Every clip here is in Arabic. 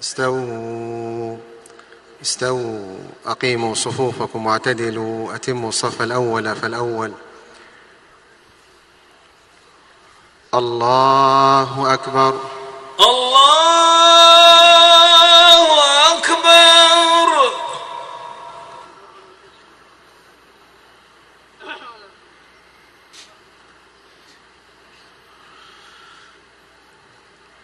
استووا استووا أقيموا صفوفكم واعتدلوا أتموا الصف الأول فالأول. الله أكبر. الله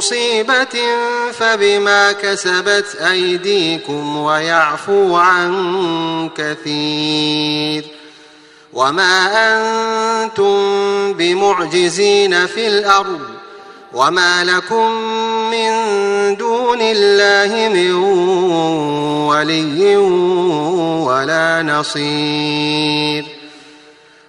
مصيبة فبما كسبت أيديكم ويعفو عن كثير وما أنتم بمعجزين في الأرض وما لكم من دون الله من ولي ولا نصير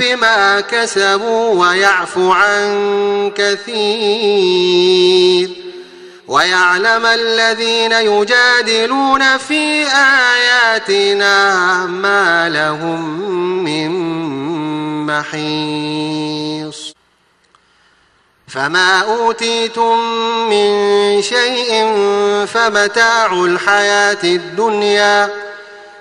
بما كسبوا ويعفو عن كثير. ويعلم الذين يجادلون في آياتنا ما لهم من محيص. فما أوتيتم من شيء فمتاع الحياة الدنيا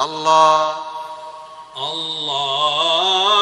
الله. الله.